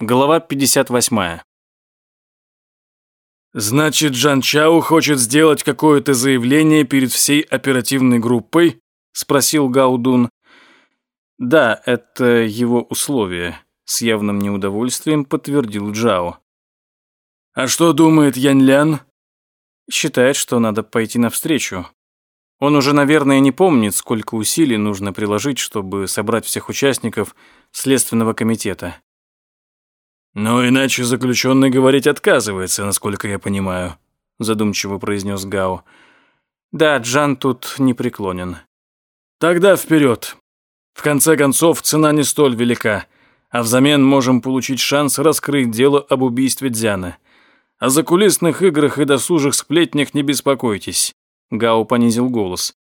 Глава 58. «Значит, Джан Чао хочет сделать какое-то заявление перед всей оперативной группой?» — спросил Гаудун. «Да, это его условие», — с явным неудовольствием подтвердил Джао. «А что думает Янь Лян?» «Считает, что надо пойти навстречу. Он уже, наверное, не помнит, сколько усилий нужно приложить, чтобы собрать всех участников Следственного комитета. «Но иначе заключенный говорить отказывается, насколько я понимаю», задумчиво произнес Гао. «Да, Джан тут не преклонен». «Тогда вперед. В конце концов, цена не столь велика, а взамен можем получить шанс раскрыть дело об убийстве Дзяна. О закулисных играх и досужих сплетнях не беспокойтесь», Гао понизил голос.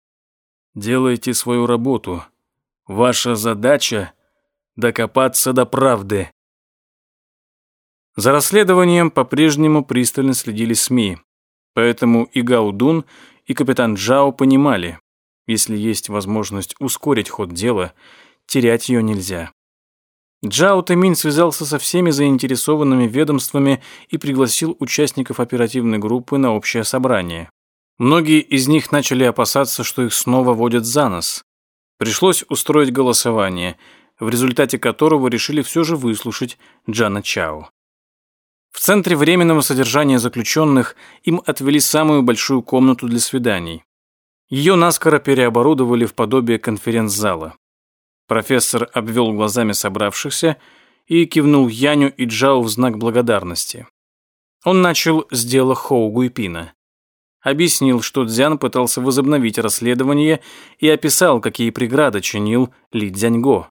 «Делайте свою работу. Ваша задача — докопаться до правды». За расследованием по-прежнему пристально следили СМИ, поэтому и Гаудун, и капитан Джао понимали, если есть возможность ускорить ход дела, терять ее нельзя. Джао Тэминь связался со всеми заинтересованными ведомствами и пригласил участников оперативной группы на общее собрание. Многие из них начали опасаться, что их снова водят за нос. Пришлось устроить голосование, в результате которого решили все же выслушать Джана Чао. В центре временного содержания заключенных им отвели самую большую комнату для свиданий. Ее наскоро переоборудовали в подобие конференц-зала. Профессор обвел глазами собравшихся и кивнул Яню и Джао в знак благодарности. Он начал с дела Хоу Гуйпина. Объяснил, что Дзян пытался возобновить расследование и описал, какие преграды чинил Ли Дзяньго.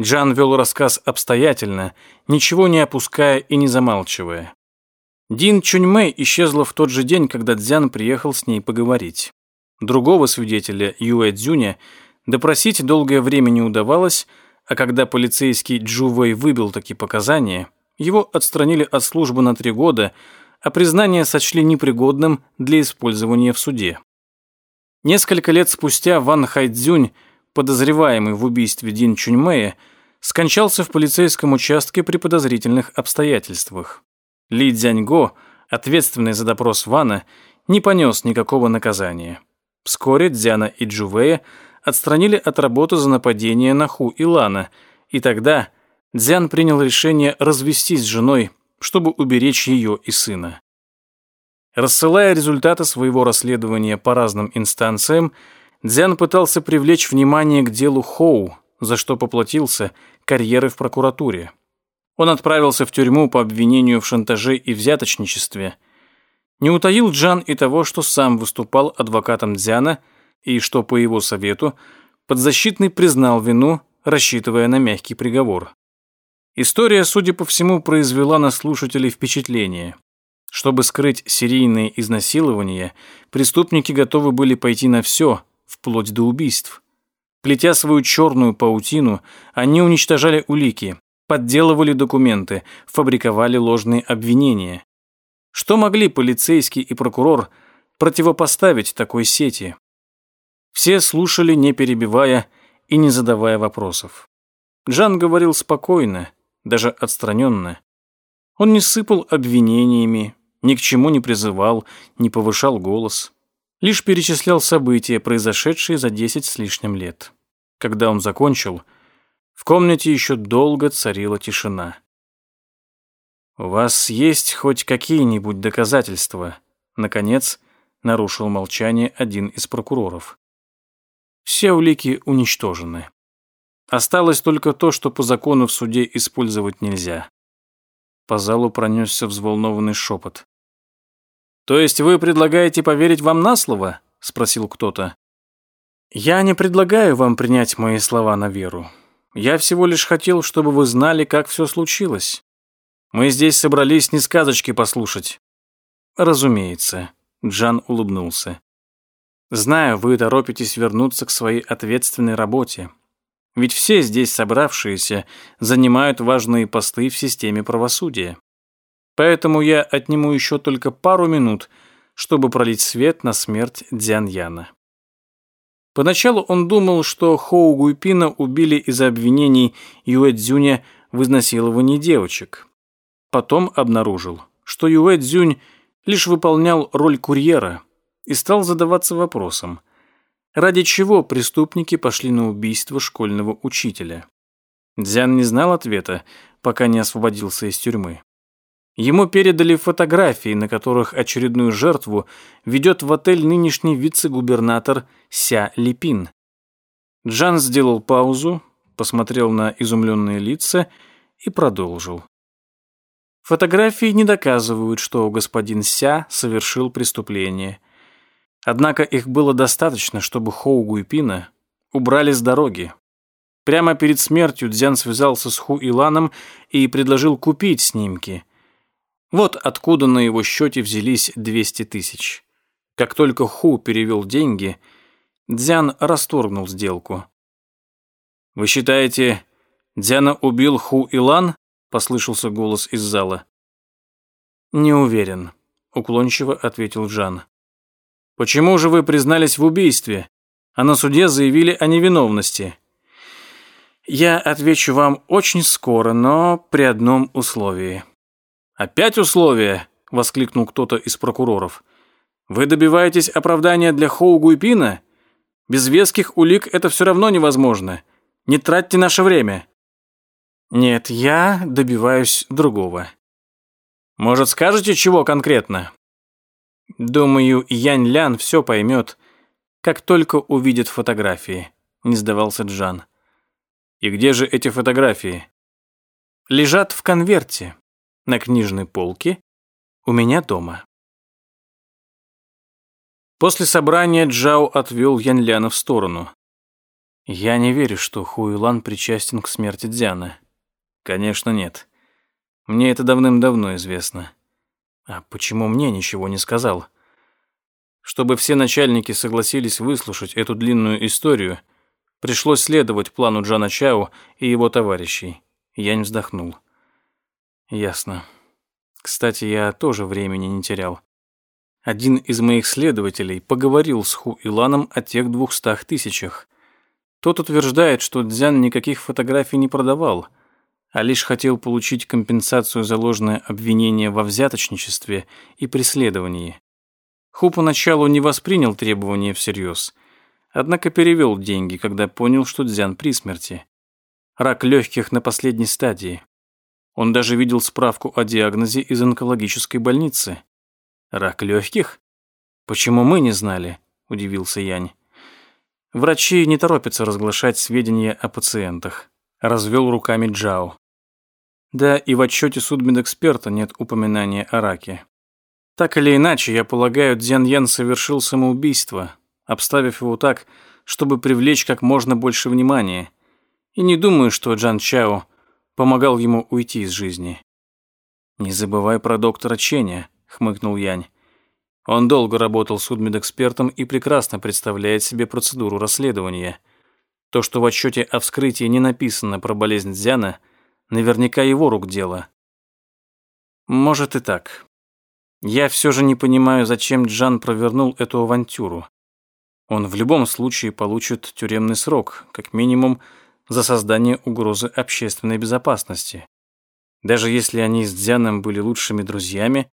Джан вел рассказ обстоятельно, ничего не опуская и не замалчивая. Дин Чуньмэй исчезла в тот же день, когда Дзян приехал с ней поговорить. Другого свидетеля, Юэ Цзюня, допросить долгое время не удавалось, а когда полицейский Джу Вэй выбил такие показания, его отстранили от службы на три года, а признание сочли непригодным для использования в суде. Несколько лет спустя Ван Хайцзюнь подозреваемый в убийстве Дин Чуньмэя, скончался в полицейском участке при подозрительных обстоятельствах. Ли Дзяньго, ответственный за допрос Вана, не понес никакого наказания. Вскоре Дзяна и Джувея отстранили от работы за нападение на Ху и Лана, и тогда Дзян принял решение развестись с женой, чтобы уберечь ее и сына. Рассылая результаты своего расследования по разным инстанциям, Дзян пытался привлечь внимание к делу Хоу, за что поплатился карьерой в прокуратуре. Он отправился в тюрьму по обвинению в шантаже и взяточничестве. Не утаил Джан и того, что сам выступал адвокатом Дзяна и что, по его совету, подзащитный признал вину, рассчитывая на мягкий приговор. История, судя по всему, произвела на слушателей впечатление. Чтобы скрыть серийные изнасилования, преступники готовы были пойти на все – вплоть до убийств. Плетя свою черную паутину, они уничтожали улики, подделывали документы, фабриковали ложные обвинения. Что могли полицейский и прокурор противопоставить такой сети? Все слушали, не перебивая и не задавая вопросов. Джан говорил спокойно, даже отстраненно. Он не сыпал обвинениями, ни к чему не призывал, не повышал голос лишь перечислял события, произошедшие за десять с лишним лет. Когда он закончил, в комнате еще долго царила тишина. «У вас есть хоть какие-нибудь доказательства?» Наконец, нарушил молчание один из прокуроров. Все улики уничтожены. Осталось только то, что по закону в суде использовать нельзя. По залу пронесся взволнованный шепот. «То есть вы предлагаете поверить вам на слово?» – спросил кто-то. «Я не предлагаю вам принять мои слова на веру. Я всего лишь хотел, чтобы вы знали, как все случилось. Мы здесь собрались не сказочки послушать». «Разумеется», – Джан улыбнулся. «Знаю, вы торопитесь вернуться к своей ответственной работе. Ведь все здесь собравшиеся занимают важные посты в системе правосудия. Поэтому я отниму еще только пару минут, чтобы пролить свет на смерть Дзяньяна. Поначалу он думал, что Хоу Гуйпина убили из-за обвинений Юэ Цзюня в изнасиловании девочек. Потом обнаружил, что Юэ Цзюнь лишь выполнял роль курьера и стал задаваться вопросом, ради чего преступники пошли на убийство школьного учителя. Дзян не знал ответа, пока не освободился из тюрьмы. Ему передали фотографии, на которых очередную жертву ведет в отель нынешний вице-губернатор Ся Липин. Джан сделал паузу, посмотрел на изумленные лица и продолжил. Фотографии не доказывают, что господин Ся совершил преступление. Однако их было достаточно, чтобы Хоу Гуйпина убрали с дороги. Прямо перед смертью Дзян связался с Ху Иланом и предложил купить снимки. Вот откуда на его счете взялись 200 тысяч. Как только Ху перевел деньги, Дзян расторгнул сделку. «Вы считаете, Дзяна убил Ху Илан?» — послышался голос из зала. «Не уверен», — уклончиво ответил Джан. «Почему же вы признались в убийстве, а на суде заявили о невиновности?» Я отвечу вам очень скоро, но при одном условии. Опять условие? воскликнул кто-то из прокуроров. Вы добиваетесь оправдания для Хоу Гуйпина? Без веских улик это все равно невозможно. Не тратьте наше время. Нет, я добиваюсь другого. Может, скажете, чего конкретно? Думаю, Янь Лян все поймет, как только увидит фотографии, не сдавался Джан. И где же эти фотографии? Лежат в конверте на книжной полке у меня дома. После собрания Джао отвел Янляна в сторону. Я не верю, что Хуйлан причастен к смерти Дзяна. Конечно, нет. Мне это давным-давно известно. А почему мне ничего не сказал? Чтобы все начальники согласились выслушать эту длинную историю – Пришлось следовать плану Джана Чао и его товарищей. Я не вздохнул. Ясно. Кстати, я тоже времени не терял. Один из моих следователей поговорил с Ху Иланом о тех двухстах тысячах. Тот утверждает, что Дзян никаких фотографий не продавал, а лишь хотел получить компенсацию за ложное обвинение во взяточничестве и преследовании. Ху поначалу не воспринял требования всерьез – Однако перевел деньги, когда понял, что Дзян при смерти. Рак легких на последней стадии. Он даже видел справку о диагнозе из онкологической больницы. Рак легких? Почему мы не знали? Удивился Янь. Врачи не торопятся разглашать сведения о пациентах. Развел руками Джао. Да, и в отчете судмедэксперта нет упоминания о раке. Так или иначе, я полагаю, Дзян Ян совершил самоубийство, обставив его так, чтобы привлечь как можно больше внимания. И не думаю, что Джан Чао помогал ему уйти из жизни. «Не забывай про доктора Ченя», — хмыкнул Янь. Он долго работал судмедэкспертом и прекрасно представляет себе процедуру расследования. То, что в отчете о вскрытии не написано про болезнь Дзяна, наверняка его рук дело. Может и так. Я все же не понимаю, зачем Джан провернул эту авантюру. Он в любом случае получит тюремный срок, как минимум за создание угрозы общественной безопасности. Даже если они с Дзяном были лучшими друзьями,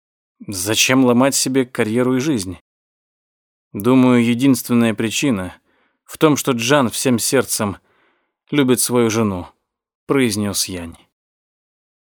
зачем ломать себе карьеру и жизнь? Думаю, единственная причина в том, что Джан всем сердцем любит свою жену, произнес Янь.